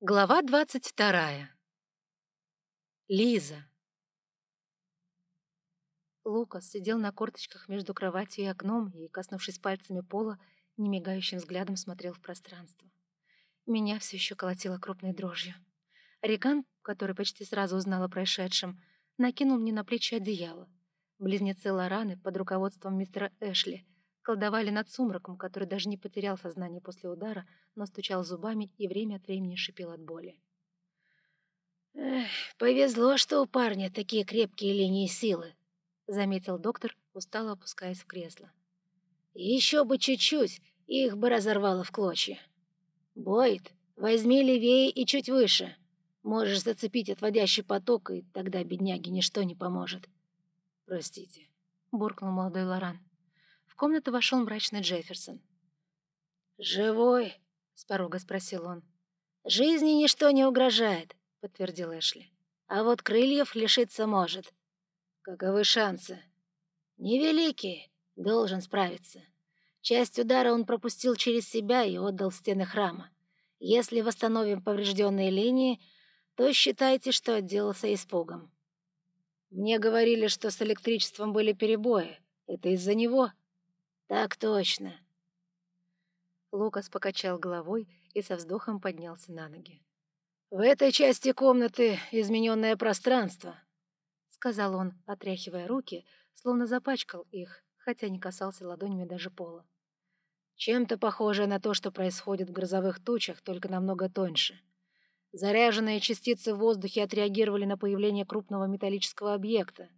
Глава двадцать вторая. Лиза. Лукас сидел на корточках между кроватью и окном и, коснувшись пальцами пола, немигающим взглядом смотрел в пространство. Меня все еще колотило крупной дрожью. Риган, который почти сразу узнал о происшедшем, накинул мне на плечи одеяло. Близнецы Лораны под руководством мистера Эшли — колдовали над сумраком, который даже не потерял сознание после удара, но стучал зубами и время от времени шипел от боли. «Эх, повезло, что у парня такие крепкие линии силы», — заметил доктор, устало опускаясь в кресло. «Еще бы чуть-чуть, их бы разорвало в клочья. Бойд, возьми левее и чуть выше. Можешь зацепить отводящий поток, и тогда бедняге ничто не поможет». «Простите», — буркнул молодой Лоран комнату вошел мрачный Джефферсон. «Живой?» — с порога спросил он. «Жизни ничто не угрожает», — подтвердил Эшли. «А вот крыльев лишиться может. Каковы шансы?» «Невеликие. Должен справиться. Часть удара он пропустил через себя и отдал стены храма. Если восстановим поврежденные линии, то считайте, что отделался испугом». «Мне говорили, что с электричеством были перебои. Это из-за него?» «Так точно». Лукас покачал головой и со вздохом поднялся на ноги. «В этой части комнаты измененное пространство», — сказал он, отряхивая руки, словно запачкал их, хотя не касался ладонями даже пола. «Чем-то похожее на то, что происходит в грозовых тучах, только намного тоньше. Заряженные частицы в воздухе отреагировали на появление крупного металлического объекта.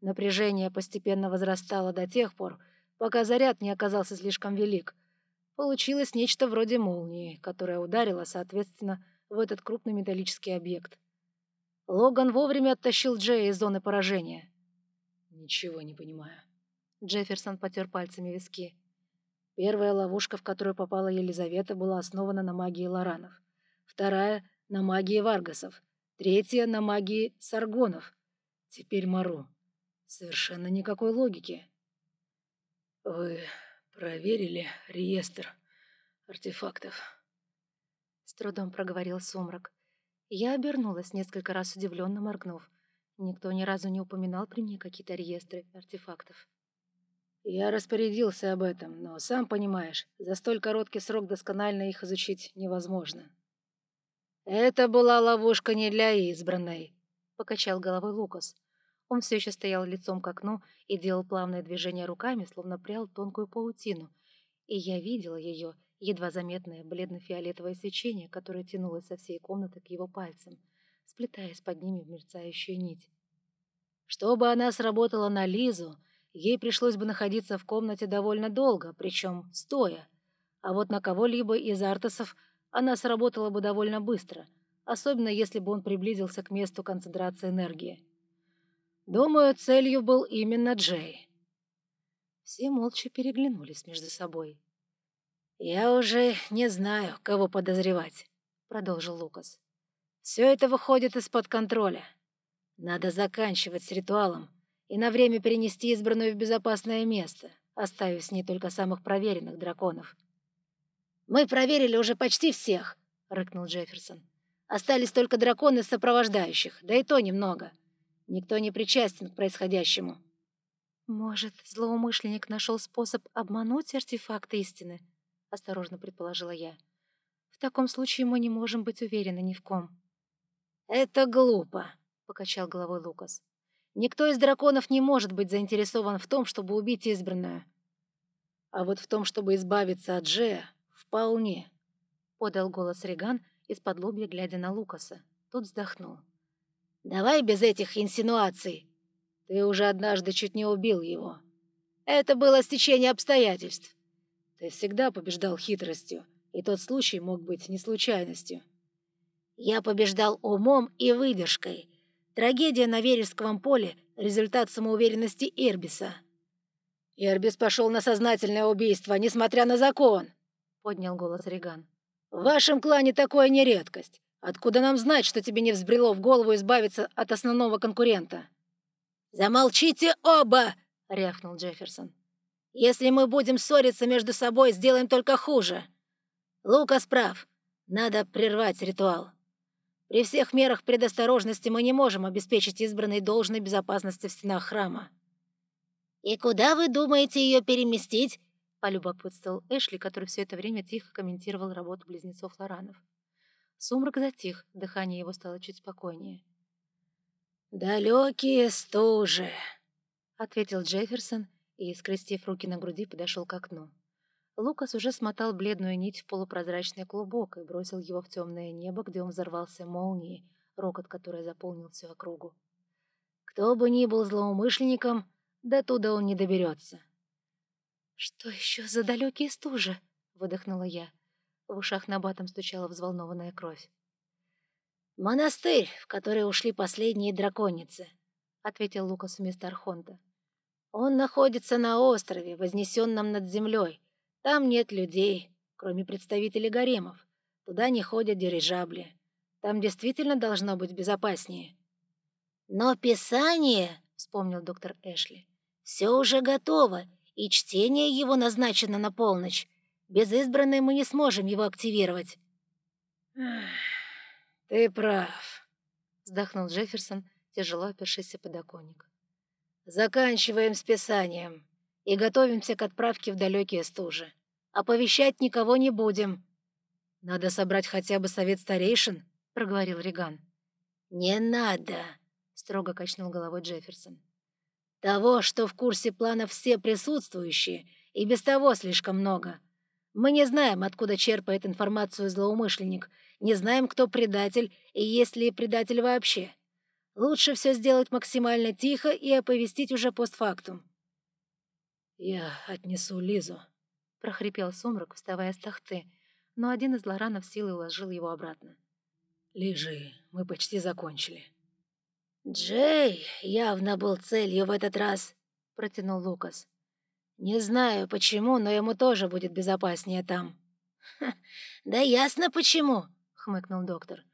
Напряжение постепенно возрастало до тех пор, пока заряд не оказался слишком велик. Получилось нечто вроде молнии, которая ударила, соответственно, в этот крупный металлический объект. Логан вовремя оттащил Джея из зоны поражения. «Ничего не понимаю». Джефферсон потер пальцами виски. Первая ловушка, в которую попала Елизавета, была основана на магии Лоранов. Вторая — на магии Варгасов. Третья — на магии Саргонов. Теперь Мару. Совершенно никакой логики. «Вы проверили реестр артефактов?» С трудом проговорил сумрак. Я обернулась, несколько раз удивленно моргнув. Никто ни разу не упоминал при мне какие-то реестры артефактов. «Я распорядился об этом, но, сам понимаешь, за столь короткий срок досконально их изучить невозможно». «Это была ловушка не для избранной», — покачал головой Лукас. Он все еще стоял лицом к окну и делал плавные движения руками, словно прял тонкую паутину. И я видела ее, едва заметное бледно-фиолетовое свечение, которое тянулось со всей комнаты к его пальцам, сплетаясь под ними в мерцающую нить. Чтобы она сработала на Лизу, ей пришлось бы находиться в комнате довольно долго, причем стоя. А вот на кого-либо из артасов она сработала бы довольно быстро, особенно если бы он приблизился к месту концентрации энергии. Думаю, целью был именно Джей. Все молча переглянулись между собой. «Я уже не знаю, кого подозревать», — продолжил Лукас. «Все это выходит из-под контроля. Надо заканчивать с ритуалом и на время перенести избранную в безопасное место, оставив с ней только самых проверенных драконов». «Мы проверили уже почти всех», — рыкнул Джефферсон. «Остались только драконы сопровождающих, да и то немного». Никто не причастен к происходящему». «Может, злоумышленник нашел способ обмануть артефакт истины?» — осторожно предположила я. «В таком случае мы не можем быть уверены ни в ком». «Это глупо», — покачал головой Лукас. «Никто из драконов не может быть заинтересован в том, чтобы убить избранную. А вот в том, чтобы избавиться от Джея, вполне», — подал голос Реган из-под лобья, глядя на Лукаса. Тот вздохнул. Давай без этих инсинуаций. Ты уже однажды чуть не убил его. Это было стечение обстоятельств. Ты всегда побеждал хитростью, и тот случай мог быть не случайностью. Я побеждал умом и выдержкой. Трагедия на Вережском поле — результат самоуверенности Ирбиса. «Ирбис пошел на сознательное убийство, несмотря на закон», — поднял голос Реган. «В вашем клане такое не редкость. Откуда нам знать, что тебе не взбрело в голову избавиться от основного конкурента?» «Замолчите оба!» — рявкнул Джефферсон. «Если мы будем ссориться между собой, сделаем только хуже. Лукас прав. Надо прервать ритуал. При всех мерах предосторожности мы не можем обеспечить избранной должной безопасности в стенах храма». «И куда вы думаете ее переместить?» — полюбопытствовал Эшли, который все это время тихо комментировал работу близнецов Лоранов. Сумрак затих, дыхание его стало чуть спокойнее. «Далекие стужи», — ответил Джефферсон и, скрестив руки на груди, подошел к окну. Лукас уже смотал бледную нить в полупрозрачный клубок и бросил его в темное небо, где он взорвался молнией, рокот которой заполнил всю округу. «Кто бы ни был злоумышленником, до туда он не доберется». «Что еще за далекие стужи?» — выдохнула я. В ушах набатом стучала взволнованная кровь. «Монастырь, в который ушли последние драконицы», — ответил Лукас вместо Архонта. «Он находится на острове, вознесенном над землей, там нет людей, кроме представителей гаремов. Туда не ходят дирижабли. Там действительно должно быть безопаснее. «Но Писание, — вспомнил доктор Эшли, — все уже готово, и чтение его назначено на полночь. Без избранной мы не сможем его активировать». «Ты прав», — вздохнул Джефферсон, тяжело опершись о подоконник. «Заканчиваем с Писанием и готовимся к отправке в далекие стужи. Оповещать никого не будем». «Надо собрать хотя бы совет старейшин», — проговорил Риган. «Не надо», — строго качнул головой Джефферсон. «Того, что в курсе плана все присутствующие, и без того слишком много. Мы не знаем, откуда черпает информацию злоумышленник, не знаем, кто предатель и есть ли предатель вообще. Лучше все сделать максимально тихо и оповестить уже постфактум». «Я отнесу Лизу», — прохрипел сумрак, вставая с тахты, но один из лоранов силой уложил его обратно. «Лежи, мы почти закончили». «Джей явно был целью в этот раз», — протянул Лукас. «Не знаю, почему, но ему тоже будет безопаснее там». «Да ясно, почему», — хмыкнул доктор.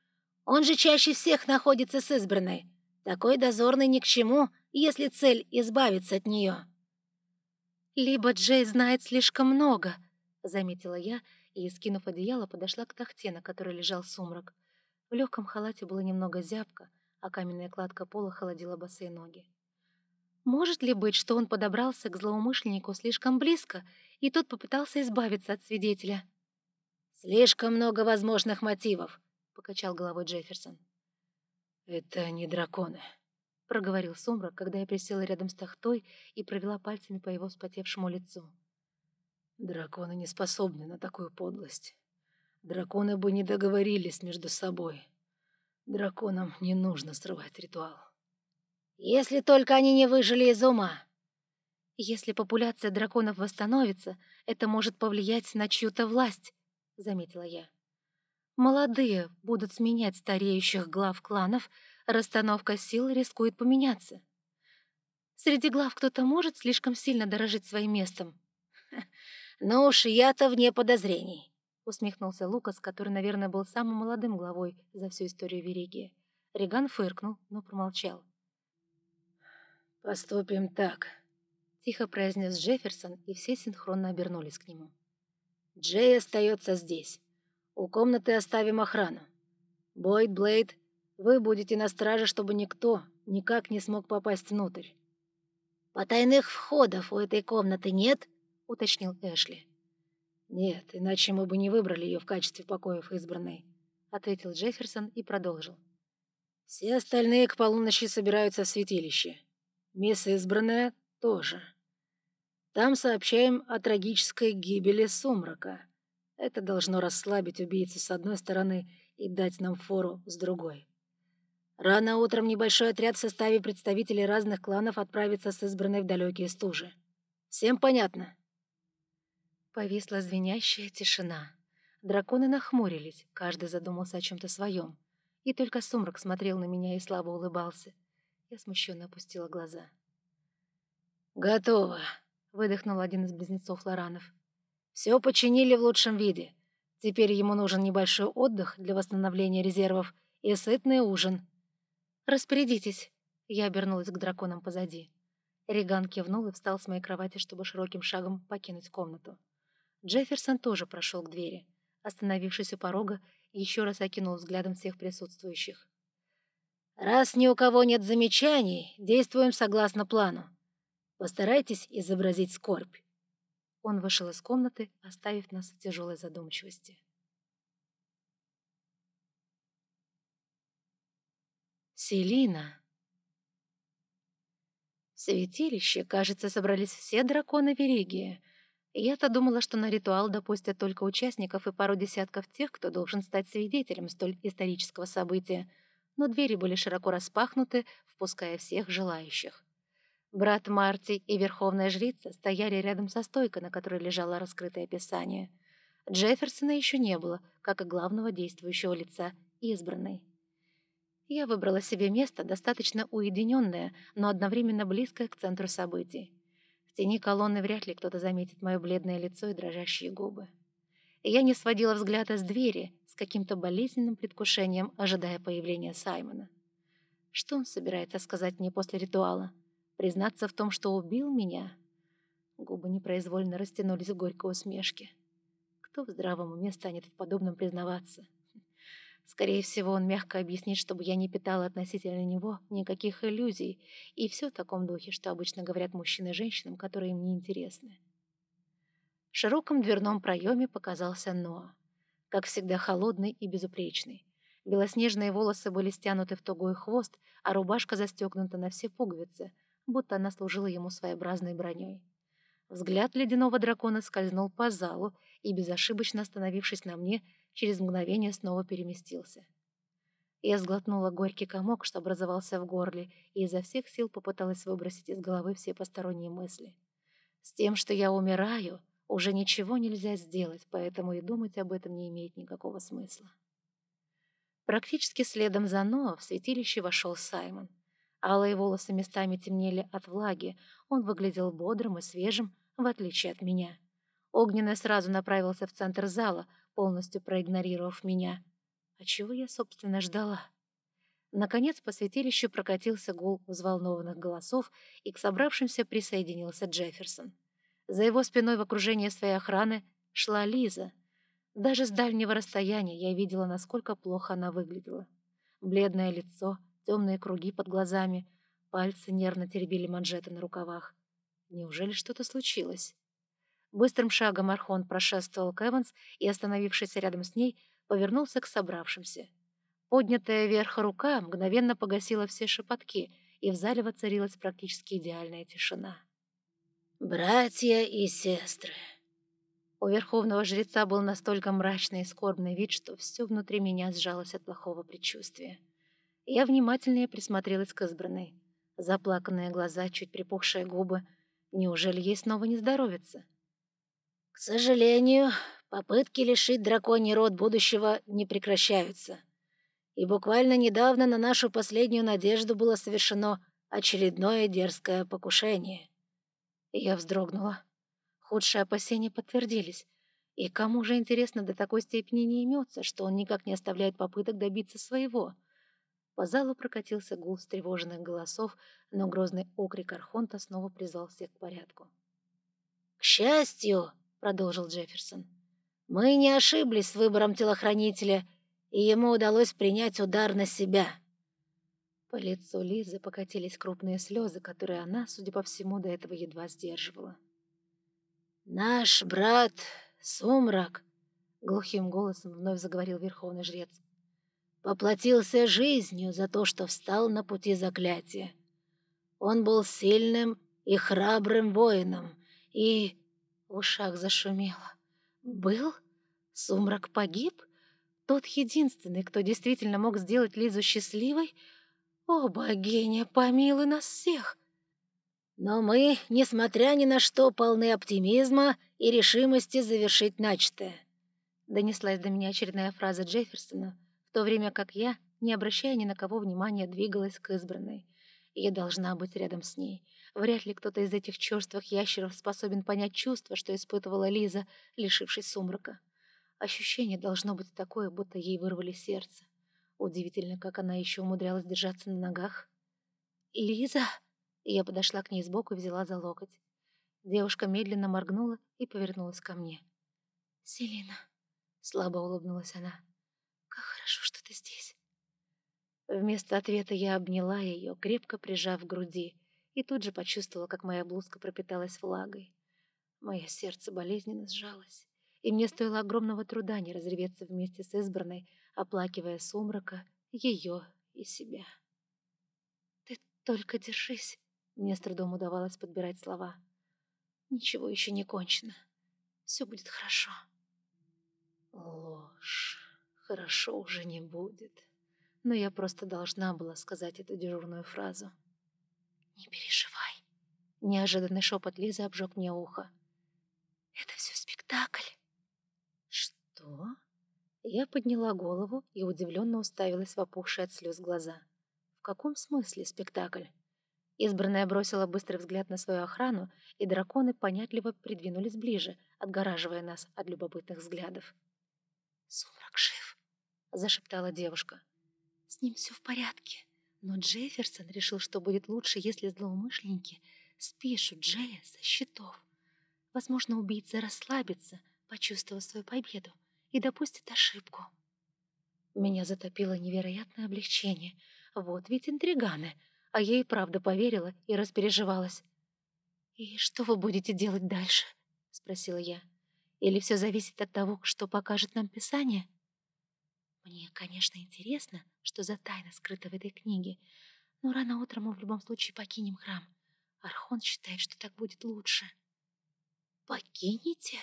«Он же чаще всех находится с избранной. Такой дозорный ни к чему, если цель — избавиться от нее». «Либо Джей знает слишком много», — заметила я и, скинув одеяло, подошла к тахте, на которой лежал сумрак. В легком халате было немного зябко, а каменная кладка пола холодила босые ноги. Может ли быть, что он подобрался к злоумышленнику слишком близко, и тот попытался избавиться от свидетеля? «Слишком много возможных мотивов», — покачал головой Джефферсон. «Это не драконы», — проговорил сумрак, когда я присела рядом с тахтой и провела пальцами по его вспотевшему лицу. «Драконы не способны на такую подлость. Драконы бы не договорились между собой. Драконам не нужно срывать ритуал». «Если только они не выжили из ума», «Если популяция драконов восстановится, это может повлиять на чью-то власть», — заметила я. «Молодые будут сменять стареющих глав кланов, расстановка сил рискует поменяться. Среди глав кто-то может слишком сильно дорожить своим местом. «Ну уж я-то вне подозрений», — усмехнулся Лукас, который, наверное, был самым молодым главой за всю историю Веригии. Реган фыркнул, но промолчал. «Поступим так», — тихо произнес Джефферсон, и все синхронно обернулись к нему. «Джей остается здесь. У комнаты оставим охрану. Бойд, Блейд вы будете на страже, чтобы никто никак не смог попасть внутрь. «Потайных входов у этой комнаты нет?» — уточнил Эшли. «Нет, иначе мы бы не выбрали ее в качестве покоев избранной», — ответил Джефферсон и продолжил. «Все остальные к полуночи собираются в святилище. Мисс избранная тоже. Там сообщаем о трагической гибели сумрака. Это должно расслабить убийцу с одной стороны и дать нам фору с другой». Рано утром небольшой отряд в составе представителей разных кланов отправится с избранной в далекие стужи. Всем понятно?» Повисла звенящая тишина. Драконы нахмурились, каждый задумался о чем-то своем. И только сумрак смотрел на меня и слабо улыбался. Я смущенно опустила глаза. «Готово», — выдохнул один из близнецов Лоранов. «Все починили в лучшем виде. Теперь ему нужен небольшой отдых для восстановления резервов и сытный ужин». «Распорядитесь!» Я обернулась к драконам позади. Риган кивнул и встал с моей кровати, чтобы широким шагом покинуть комнату. Джефферсон тоже прошел к двери. Остановившись у порога еще раз окинул взглядом всех присутствующих. «Раз ни у кого нет замечаний, действуем согласно плану. Постарайтесь изобразить скорбь». Он вышел из комнаты, оставив нас в тяжелой задумчивости. Селина. В святилище, кажется, собрались все драконы Веригии. Я-то думала, что на ритуал допустят только участников и пару десятков тех, кто должен стать свидетелем столь исторического события, но двери были широко распахнуты, впуская всех желающих. Брат Марти и Верховная Жрица стояли рядом со стойкой, на которой лежало раскрытое писание. Джефферсона еще не было, как и главного действующего лица, избранной. Я выбрала себе место, достаточно уединенное, но одновременно близкое к центру событий. В тени колонны вряд ли кто-то заметит мое бледное лицо и дрожащие губы. Я не сводила взгляда с двери, с каким-то болезненным предвкушением, ожидая появления Саймона. Что он собирается сказать мне после ритуала? Признаться в том, что убил меня? Губы непроизвольно растянулись в горькой усмешке. Кто в здравом уме станет в подобном признаваться? Скорее всего, он мягко объяснит, чтобы я не питала относительно него никаких иллюзий, и все в таком духе, что обычно говорят мужчины женщинам, которые им не интересны. В широком дверном проеме показался Ноа. Как всегда холодный и безупречный. Белоснежные волосы были стянуты в тугой хвост, а рубашка застегнута на все пуговицы — будто она служила ему своеобразной броней. Взгляд ледяного дракона скользнул по залу и, безошибочно остановившись на мне, через мгновение снова переместился. Я сглотнула горький комок, что образовался в горле, и изо всех сил попыталась выбросить из головы все посторонние мысли. С тем, что я умираю, уже ничего нельзя сделать, поэтому и думать об этом не имеет никакого смысла. Практически следом за Ноа в святилище вошел Саймон — Алые волосы местами темнели от влаги. Он выглядел бодрым и свежим, в отличие от меня. Огненный сразу направился в центр зала, полностью проигнорировав меня. А чего я, собственно, ждала? Наконец по святилищу прокатился гул взволнованных голосов, и к собравшимся присоединился Джефферсон. За его спиной в окружении своей охраны шла Лиза. Даже с дальнего расстояния я видела, насколько плохо она выглядела. Бледное лицо — темные круги под глазами, пальцы нервно теребили манжеты на рукавах. Неужели что-то случилось? Быстрым шагом Архон прошествовал к Эванс и, остановившись рядом с ней, повернулся к собравшимся. Поднятая вверх рука мгновенно погасила все шепотки, и в зале воцарилась практически идеальная тишина. «Братья и сестры!» У верховного жреца был настолько мрачный и скорбный вид, что все внутри меня сжалось от плохого предчувствия. Я внимательнее присмотрелась к избранной. Заплаканные глаза, чуть припухшие губы. Неужели ей снова не здоровится? К сожалению, попытки лишить драконий род будущего не прекращаются. И буквально недавно на нашу последнюю надежду было совершено очередное дерзкое покушение. Я вздрогнула. Худшие опасения подтвердились. И кому же, интересно, до такой степени не имется, что он никак не оставляет попыток добиться своего — по залу прокатился гул встревоженных голосов, но грозный окрик Архонта снова призвал всех к порядку. «К счастью», — продолжил Джефферсон, — «мы не ошиблись с выбором телохранителя, и ему удалось принять удар на себя». По лицу Лизы покатились крупные слезы, которые она, судя по всему, до этого едва сдерживала. «Наш брат Сумрак», — глухим голосом вновь заговорил верховный жрец, — поплатился жизнью за то, что встал на пути заклятия. Он был сильным и храбрым воином, и... Ушах зашумело. «Был? Сумрак погиб? Тот единственный, кто действительно мог сделать Лизу счастливой? О, богиня, помилуй нас всех!» Но мы, несмотря ни на что, полны оптимизма и решимости завершить начатое. Донеслась до меня очередная фраза Джефферсона, то время как я, не обращая ни на кого внимания, двигалась к избранной. Я должна быть рядом с ней. Вряд ли кто-то из этих черствых ящеров способен понять чувство, что испытывала Лиза, лишившись сумрака. Ощущение должно быть такое, будто ей вырвали сердце. Удивительно, как она еще умудрялась держаться на ногах. «Лиза!» Я подошла к ней сбоку и взяла за локоть. Девушка медленно моргнула и повернулась ко мне. «Селина!» — слабо улыбнулась она. Вместо ответа я обняла ее, крепко прижав к груди, и тут же почувствовала, как моя блузка пропиталась влагой. Мое сердце болезненно сжалось, и мне стоило огромного труда не разреветься вместе с избранной, оплакивая сумрака, ее и себя. «Ты только держись», — мне с трудом удавалось подбирать слова. «Ничего еще не кончено. Все будет хорошо». Ложь. Хорошо уже не будет. Но я просто должна была сказать эту дежурную фразу. «Не переживай». Неожиданный шепот Лизы обжег мне ухо. Это все спектакль. Что? Я подняла голову и удивленно уставилась в опухшие от слез глаза. В каком смысле спектакль? Избранная бросила быстрый взгляд на свою охрану, и драконы понятливо придвинулись ближе, отгораживая нас от любопытных взглядов. «Сумрак жив», — зашептала девушка. «С ним все в порядке, но Джефферсон решил, что будет лучше, если злоумышленники спишут Джея со счетов. Возможно, убийца расслабится, почувствовав свою победу, и допустит ошибку. Меня затопило невероятное облегчение. Вот ведь интриганы. А я и правда поверила и распереживалась. «И что вы будете делать дальше?» — спросила я. «Или все зависит от того, что покажет нам Писание?» Мне, конечно, интересно, что за тайна скрыта в этой книге, но рано утром мы в любом случае покинем храм. Архон считает, что так будет лучше. «Покинете?»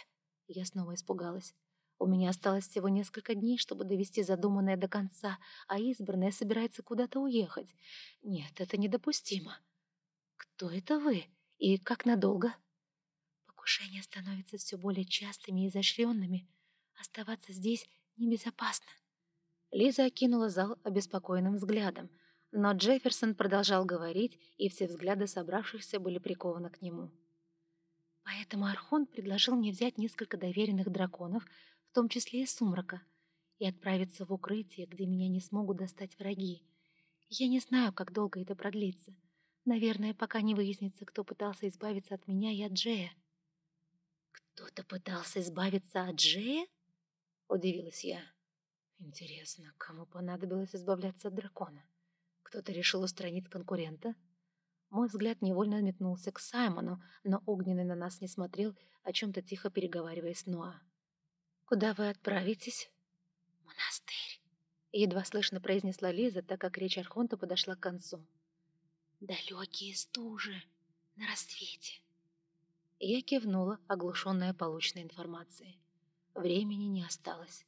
Я снова испугалась. У меня осталось всего несколько дней, чтобы довести задуманное до конца, а избранная собирается куда-то уехать. Нет, это недопустимо. Кто это вы? И как надолго? Покушения становятся все более частыми и изощренными. Оставаться здесь небезопасно. Лиза окинула зал обеспокоенным взглядом, но Джефферсон продолжал говорить, и все взгляды собравшихся были прикованы к нему. Поэтому Архон предложил мне взять несколько доверенных драконов, в том числе и Сумрака, и отправиться в укрытие, где меня не смогут достать враги. Я не знаю, как долго это продлится. Наверное, пока не выяснится, кто пытался избавиться от меня и от Джея. «Кто-то пытался избавиться от Джея?» — удивилась я. «Интересно, кому понадобилось избавляться от дракона? Кто-то решил устранить конкурента?» Мой взгляд невольно метнулся к Саймону, но Огненный на нас не смотрел, о чем-то тихо переговариваясь с Ноа. «Куда вы отправитесь?» «Монастырь», — едва слышно произнесла Лиза, так как речь Архонта подошла к концу. «Далекие стужи на рассвете». Я кивнула, оглушенная полученной информацией. Времени не осталось.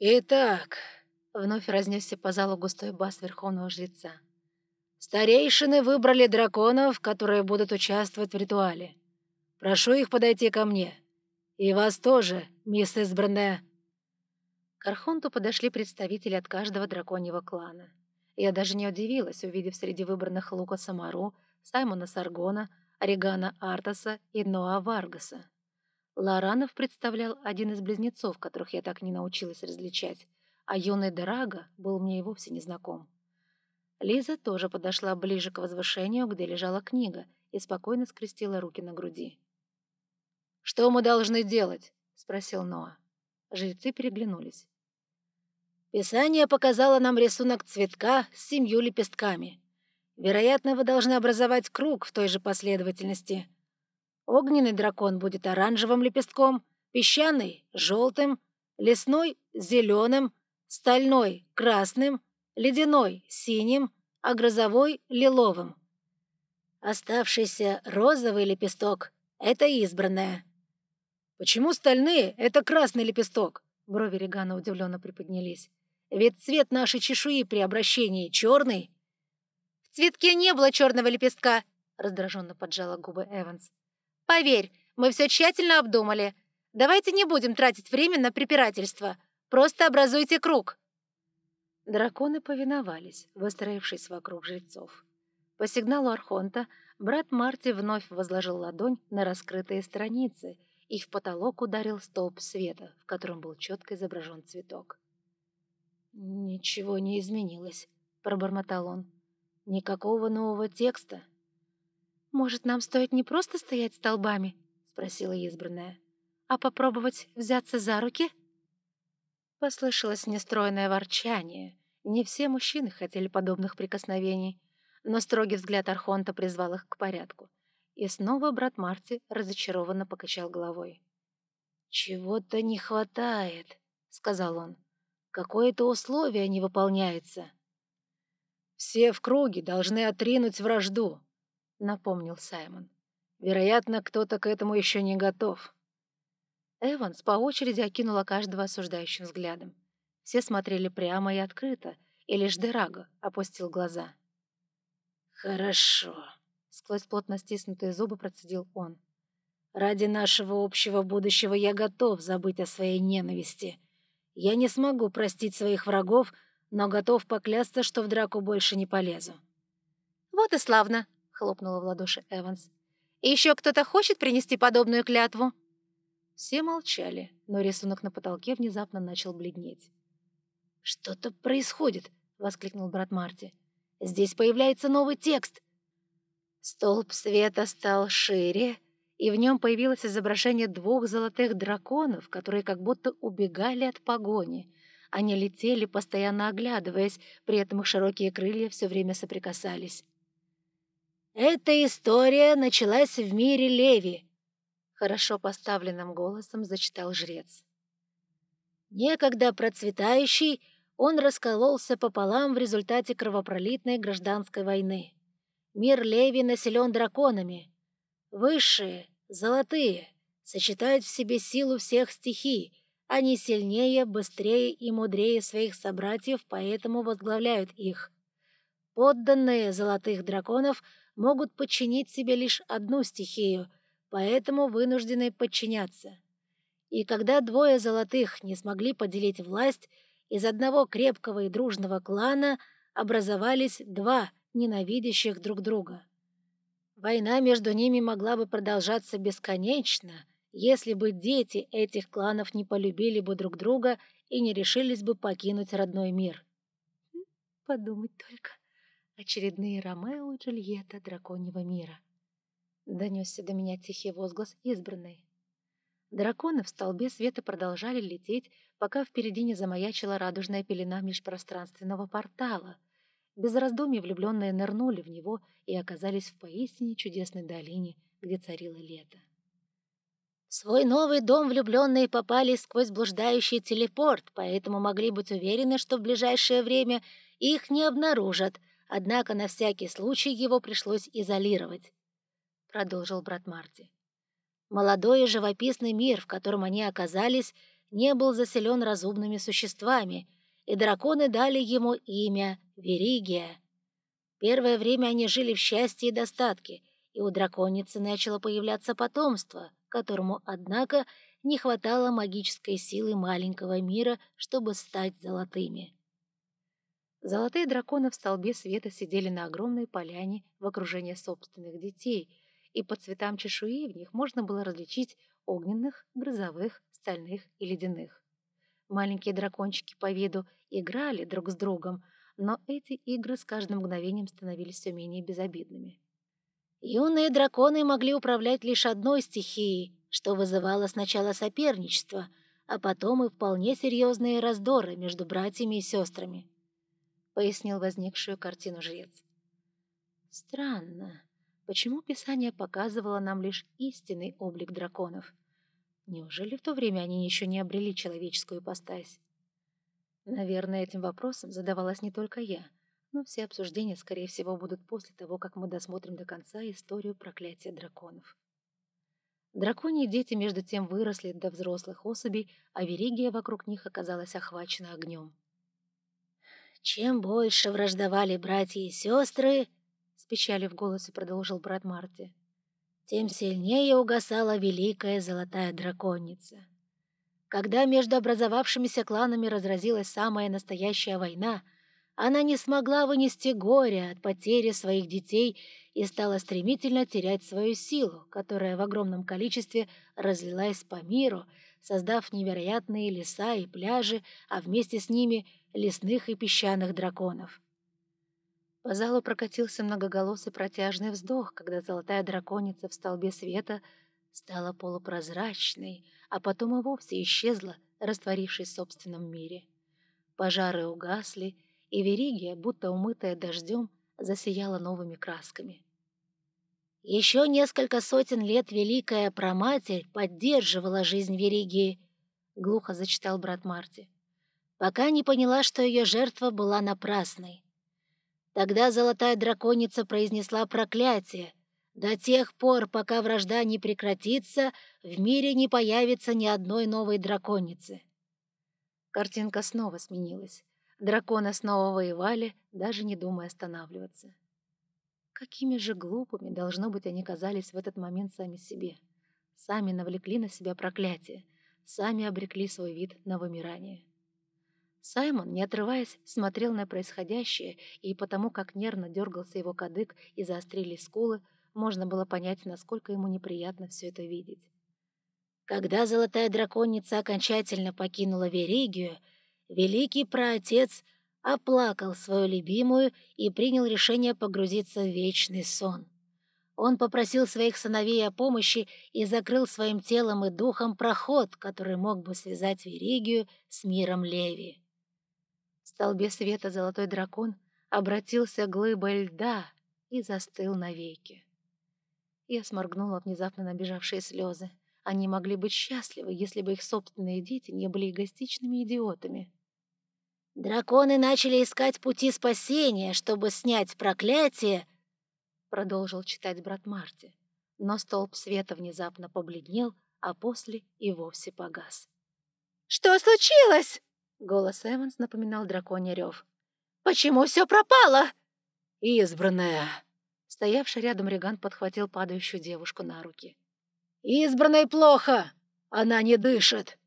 «Итак», — вновь разнесся по залу густой бас Верховного Жреца, — Старейшины выбрали драконов, которые будут участвовать в ритуале. Прошу их подойти ко мне. И вас тоже, мисс избранная». К Архонту подошли представители от каждого драконьего клана. Я даже не удивилась, увидев среди выбранных Лука Самару, Саймона Саргона, Орегана Артаса и Ноа Варгаса. Лоранов представлял один из близнецов, которых я так не научилась различать, а юный Дорага был мне и вовсе незнаком. Лиза тоже подошла ближе к возвышению, где лежала книга, и спокойно скрестила руки на груди. «Что мы должны делать?» — спросил Ноа. Жрецы переглянулись. «Писание показало нам рисунок цветка с семью лепестками. Вероятно, вы должны образовать круг в той же последовательности. Огненный дракон будет оранжевым лепестком, песчаный — желтым, лесной — зеленым, стальной — красным — ледяной — синим, а грозовой — лиловым. Оставшийся розовый лепесток — это избранная. «Почему стальные — это красный лепесток?» Брови Регана удивленно приподнялись. «Ведь цвет нашей чешуи при обращении черный». «В цветке не было черного лепестка», — раздраженно поджала губы Эванс. «Поверь, мы все тщательно обдумали. Давайте не будем тратить время на препирательство. Просто образуйте круг». Драконы повиновались, выстроившись вокруг жрецов. По сигналу Архонта брат Марти вновь возложил ладонь на раскрытые страницы, и в потолок ударил столб света, в котором был четко изображен цветок. «Ничего не изменилось», — пробормотал он. «Никакого нового текста». «Может, нам стоит не просто стоять столбами?» — спросила избранная. «А попробовать взяться за руки?» Послышалось нестройное ворчание, Не все мужчины хотели подобных прикосновений, но строгий взгляд Архонта призвал их к порядку. И снова брат Марти разочарованно покачал головой. «Чего-то не хватает», — сказал он. «Какое-то условие не выполняется». «Все в круге должны отринуть вражду», — напомнил Саймон. «Вероятно, кто-то к этому еще не готов». Эванс по очереди окинула каждого осуждающим взглядом. Все смотрели прямо и открыто, и лишь Дераго опустил глаза. «Хорошо», — сквозь плотно стиснутые зубы процедил он. «Ради нашего общего будущего я готов забыть о своей ненависти. Я не смогу простить своих врагов, но готов поклясться, что в драку больше не полезу». «Вот и славно», — хлопнула в ладоши Эванс. «И еще кто-то хочет принести подобную клятву?» Все молчали, но рисунок на потолке внезапно начал бледнеть. «Что-то происходит!» — воскликнул брат Марти. «Здесь появляется новый текст!» Столб света стал шире, и в нем появилось изображение двух золотых драконов, которые как будто убегали от погони. Они летели, постоянно оглядываясь, при этом их широкие крылья все время соприкасались. «Эта история началась в мире Леви», хорошо поставленным голосом зачитал жрец. Некогда процветающий, он раскололся пополам в результате кровопролитной гражданской войны. Мир Леви населен драконами. Высшие, золотые, сочетают в себе силу всех стихий. Они сильнее, быстрее и мудрее своих собратьев, поэтому возглавляют их. Подданные золотых драконов могут подчинить себе лишь одну стихию — поэтому вынуждены подчиняться. И когда двое золотых не смогли поделить власть, из одного крепкого и дружного клана образовались два ненавидящих друг друга. Война между ними могла бы продолжаться бесконечно, если бы дети этих кланов не полюбили бы друг друга и не решились бы покинуть родной мир. Подумать только. Очередные Ромео и Джульетта драконьего мира. Донесся до меня тихий возглас избранной. Драконы в столбе света продолжали лететь, пока впереди не замаячила радужная пелена межпространственного портала. Без раздумий влюбленные нырнули в него и оказались в поистине чудесной долине, где царило лето. В свой новый дом влюбленные попали сквозь блуждающий телепорт, поэтому могли быть уверены, что в ближайшее время их не обнаружат, однако на всякий случай его пришлось изолировать продолжил брат Марти. Молодой и живописный мир, в котором они оказались, не был заселен разумными существами, и драконы дали ему имя Веригия. Первое время они жили в счастье и достатке, и у драконицы начало появляться потомство, которому, однако, не хватало магической силы маленького мира, чтобы стать золотыми. Золотые драконы в столбе света сидели на огромной поляне в окружении собственных детей — и по цветам чешуи в них можно было различить огненных, грозовых, стальных и ледяных. Маленькие дракончики по виду играли друг с другом, но эти игры с каждым мгновением становились все менее безобидными. Юные драконы могли управлять лишь одной стихией, что вызывало сначала соперничество, а потом и вполне серьезные раздоры между братьями и сестрами, — пояснил возникшую картину жрец. «Странно», Почему Писание показывало нам лишь истинный облик драконов? Неужели в то время они еще не обрели человеческую ипостась? Наверное, этим вопросом задавалась не только я, но все обсуждения, скорее всего, будут после того, как мы досмотрим до конца историю проклятия драконов. Драконьи дети между тем выросли до взрослых особей, а Веригия вокруг них оказалась охвачена огнем. Чем больше враждовали братья и сестры, с печалью в голосе продолжил брат Марти, тем сильнее угасала великая золотая драконица. Когда между образовавшимися кланами разразилась самая настоящая война, она не смогла вынести горе от потери своих детей и стала стремительно терять свою силу, которая в огромном количестве разлилась по миру, создав невероятные леса и пляжи, а вместе с ними лесных и песчаных драконов. По залу прокатился многоголосый протяжный вздох, когда золотая драконица в столбе света стала полупрозрачной, а потом и вовсе исчезла, растворившись в собственном мире. Пожары угасли, и Веригия, будто умытая дождем, засияла новыми красками. Еще несколько сотен лет Великая Проматерь поддерживала жизнь Веригии, — глухо зачитал брат Марти, — пока не поняла, что ее жертва была напрасной. Тогда Золотая Драконица произнесла проклятие. До тех пор, пока вражда не прекратится, в мире не появится ни одной новой драконицы. Картинка снова сменилась. Драконы снова воевали, даже не думая останавливаться. Какими же глупыми, должно быть, они казались в этот момент сами себе. Сами навлекли на себя проклятие, сами обрекли свой вид на вымирание. Саймон, не отрываясь, смотрел на происходящее, и потому как нервно дергался его кадык и заострились скулы, можно было понять, насколько ему неприятно все это видеть. Когда Золотая Драконица окончательно покинула Веригию, великий праотец оплакал свою любимую и принял решение погрузиться в вечный сон. Он попросил своих сыновей о помощи и закрыл своим телом и духом проход, который мог бы связать Веригию с миром Леви. В столбе света золотой дракон обратился глыбой льда и застыл навеки. Я сморгнула внезапно набежавшие слезы. Они могли быть счастливы, если бы их собственные дети не были эгоистичными идиотами. «Драконы начали искать пути спасения, чтобы снять проклятие», — продолжил читать брат Марти. Но столб света внезапно побледнел, а после и вовсе погас. «Что случилось?» — голос Эванс напоминал драконий рев. «Почему все пропало?» «Избранная!» Стоявший рядом Реган подхватил падающую девушку на руки. «Избранной плохо! Она не дышит!»